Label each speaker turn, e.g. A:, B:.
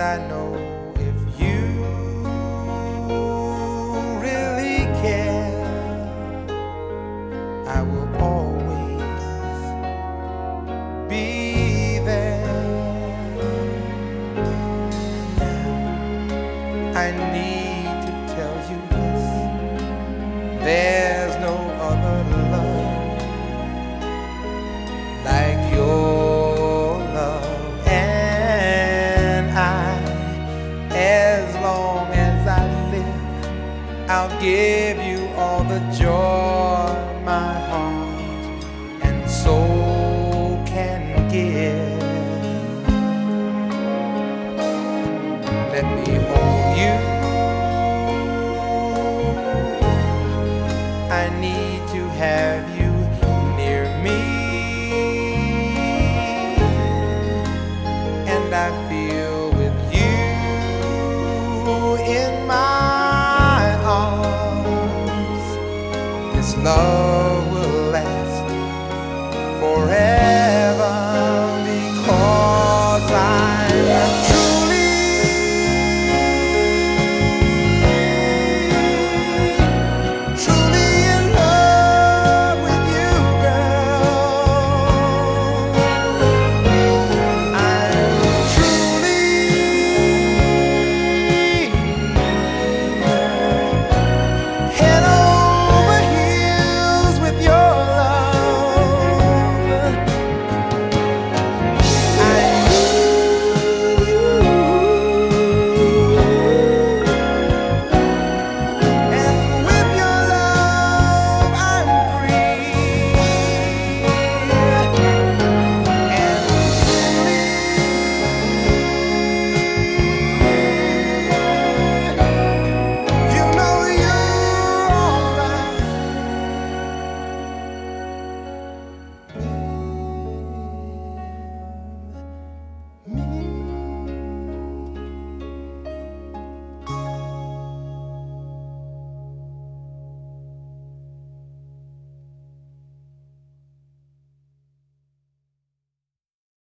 A: I know I'll give you all the joy my heart and soul can give. Let me hold you. I need to have This love will last forever.